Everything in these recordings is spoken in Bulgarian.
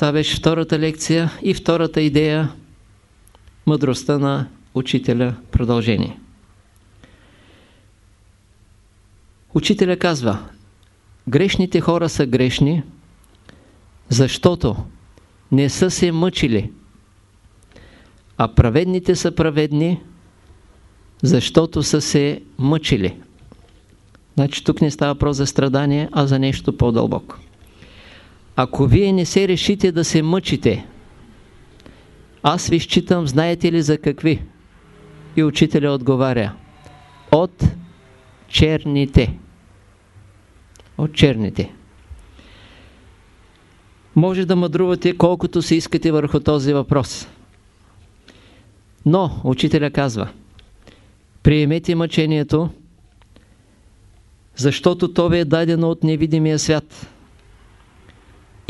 Това беше втората лекция и втората идея мъдростта на учителя продължение. Учителя казва, грешните хора са грешни, защото не са се мъчили, а праведните са праведни, защото са се мъчили. Значи тук не става въпрос за страдание, а за нещо по-дълбоко. Ако вие не се решите да се мъчите, аз ви считам, знаете ли за какви? И учителя отговаря, от черните. От черните. Може да мъдрувате колкото се искате върху този въпрос. Но, учителя казва, приемете мъчението, защото то ви е дадено от невидимия свят.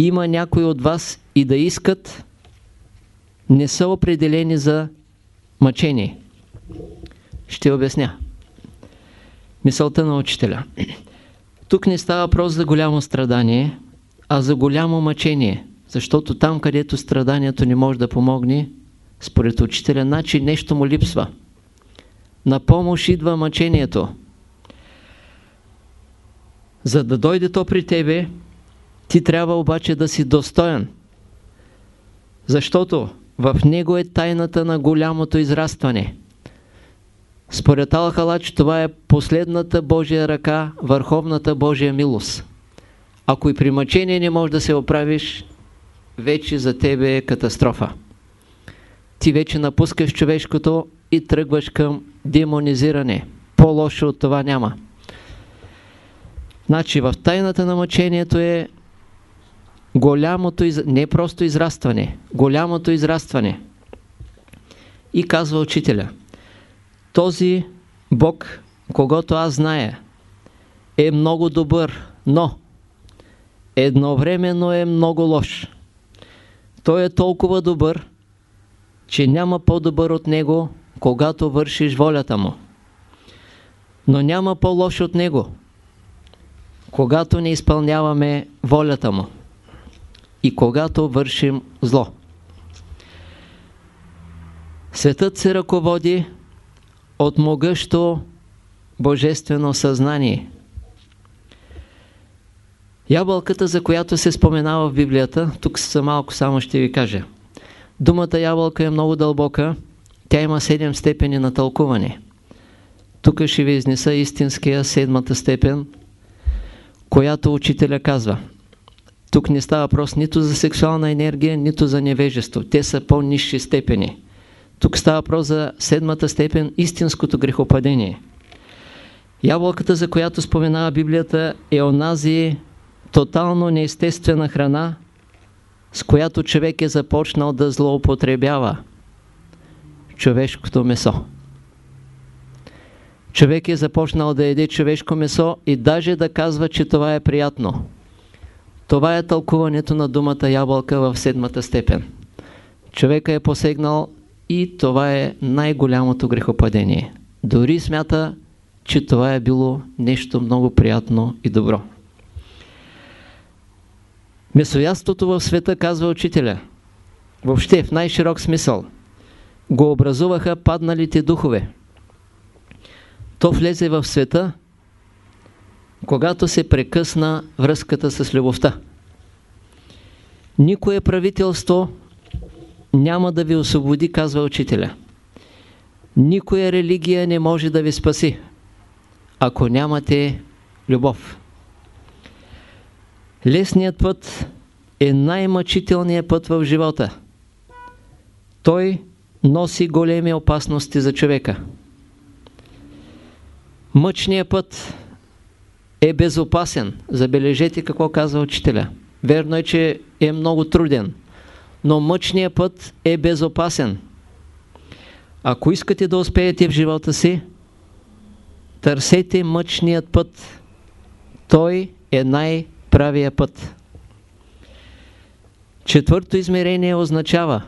Има някои от вас и да искат, не са определени за мъчение. Ще обясня. Мисълта на учителя. Тук не става въпрос за голямо страдание, а за голямо мъчение. Защото там, където страданието не може да помогне, според учителя, значи нещо му липсва. На помощ идва мъчението. За да дойде то при тебе, ти трябва обаче да си достоен. Защото в него е тайната на голямото израстване. Според Алхалач това е последната Божия ръка, върховната Божия милост. Ако и при мъчение не можеш да се оправиш, вече за тебе е катастрофа. Ти вече напускаш човешкото и тръгваш към демонизиране. По-лошо от това няма. Значи в тайната на мъчението е голямото, не просто израстване, голямото израстване. И казва учителя, този Бог, когато аз зная, е много добър, но едновременно е много лош. Той е толкова добър, че няма по-добър от него, когато вършиш волята му. Но няма по-лош от него, когато не изпълняваме волята му и когато вършим зло. Светът се ръководи от могъщо божествено съзнание. Ябълката, за която се споменава в Библията, тук са малко само ще ви кажа. Думата ябълка е много дълбока, тя има седем степени на тълкуване. Тук ще ви изнеса истинския седмата степен, която учителя казва – тук не става въпрос нито за сексуална енергия, нито за невежество. Те са по-низши степени. Тук става въпрос за седмата степен истинското грехопадение. Ябълката, за която споменава Библията, е онази тотално неестествена храна, с която човек е започнал да злоупотребява човешкото месо. Човек е започнал да еде човешко месо и даже да казва, че това е приятно. Това е тълкуването на думата ябълка в седмата степен. Човека е посегнал и това е най-голямото грехопадение. Дори смята, че това е било нещо много приятно и добро. Месояството в света, казва учителя, въобще в най-широк смисъл, го образуваха падналите духове. То влезе в света, когато се прекъсна връзката с любовта. Никое правителство няма да ви освободи, казва учителя. Никоя религия не може да ви спаси, ако нямате любов. Лесният път е най-мъчителният път в живота. Той носи големи опасности за човека. Мъчният път е безопасен. Забележете какво казва учителя. Верно е, че е много труден, но мъчният път е безопасен. Ако искате да успеете в живота си, търсете мъчният път. Той е най-правия път. Четвърто измерение означава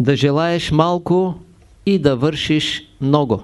да желаеш малко и да вършиш много.